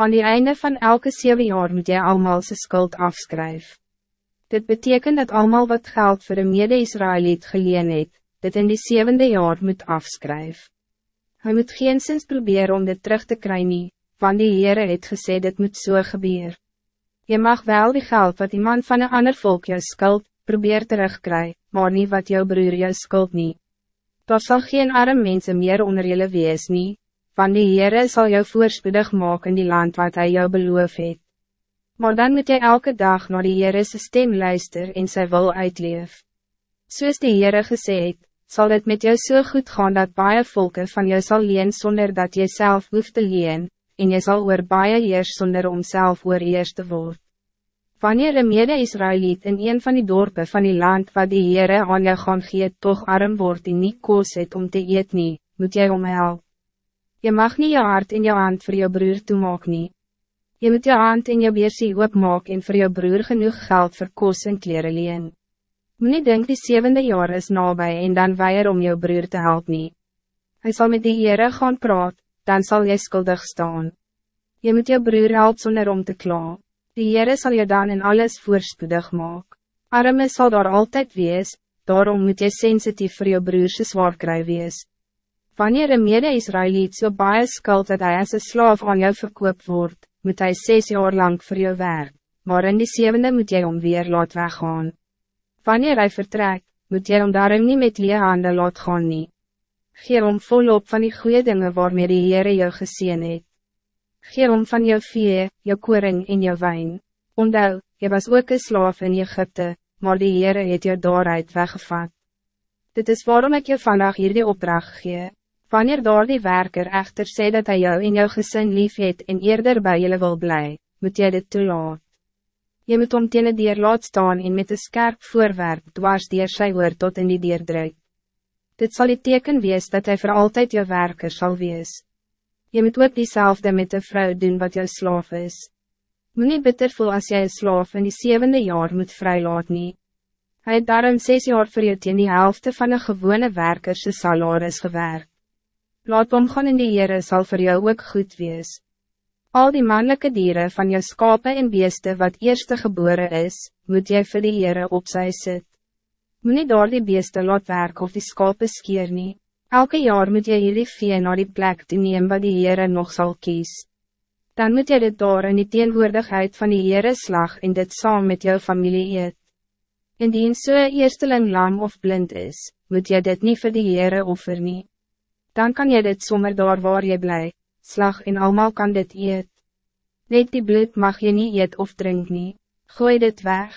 Aan die einde van elke zeven jaar moet jy allemaal zijn skuld afskryf. Dit betekent dat allemaal wat geld voor een mede-Israëliet geleen het, dit in die zevende jaar moet afskryf. Hij moet geen zins proberen om dit terug te krijgen, want die Heere het gesê dit moet so gebeur. Je mag wel die geld wat iemand van een ander volk jou skuld, probeer terugkry, maar niet wat jou broer jou skuld niet. Daar zal geen arm mensen meer onder jullie wees nie, want die Heere sal jou voorspoedig maak in die land wat hij jou beloof het. Maar dan moet jy elke dag naar die Heere stem luister en sy wil uitleef. Soos die Heere gesê het, zal het met jou so goed gaan dat baie volken van jou zal leen zonder dat je zelf hoeft te leen, en je zal oor baie eers zonder om zelf oor eers te word. Wanneer een mede-Israëliet in een van die dorpen van die land wat die Heere aan jou gaan gee toch arm wordt en niet koos het om te eet nie, moet jy om help. Je mag niet je hart in jou hand voor je broer toemaak nie. Je moet je hand in je beersie oopmaak en voor je broer genoeg geld voor koos en kleren leen. Moet niet denk die zevende jaar is nabij en dan weier om jou broer te helpen. Hij zal met die Heere gaan praat, dan zal jy skuldig staan. Je moet jou broer help zonder om te kla. Die Heere zal je dan in alles voorspoedig maak. Arme zal daar altijd wees, daarom moet je sensitief voor jou broerse zwaar kry wees. Wanneer een mede-Israëliet so baie skuld dat hij als een slaaf aan jou verkoop wordt, moet hij zes jaar lang voor jou werk, maar in die zevende moet jy om weer laat weggaan. Wanneer hij vertrekt, moet jy om daarom niet met lee handen laat gaan nie. Geer om volop van die goede dingen waarmee die Heere jou gezien het. Geer om van jou vee, jou koring en jou wijn. Ondou, je was ook een slaaf in Egypte, maar die Heere het jou daaruit weggevat. Dit is waarom ik je vandaag hier die opdracht gee. Wanneer daar die werker echter sê dat hij jou in jou gezin lief het en eerder bij jullie wil blij, moet jy dit toelaat. Je moet om teen die laat staan en met een scherp voorwerp dwars die sy oor tot in die dier druk. Dit zal die teken wees dat hij voor altijd je werker zal wees. Je moet ook diezelfde met de vrouw doen wat jou slaaf is. Moet niet bitter voel als jij een slaaf in die zevende jaar moet vrijlaat nie. Hij het daarom zes jaar voor je teen die helft van een gewone werkerse salaris gewerkt. Laat omgaan in die Heere sal voor jou ook goed wees. Al die mannelijke dieren van je skape en beeste wat eerste geboren is, moet jy vir die Heere op sy sit. Moet nie daar die beeste laat werk of die skape skeer nie. Elke jaar moet jy hierdie vee na die plek te neem wat die Heere nog zal kies. Dan moet jy dit daar in die teenwoordigheid van die Heere slag en dit saam met jou familie eet. Indien so eersteling lam of blind is, moet jy dit niet voor die Heere offer nie. Dan kan jy dit sommer daar waar jy bly, slag en almal kan dit eet. Net die bloed mag je niet eet of drink nie, gooi dit weg.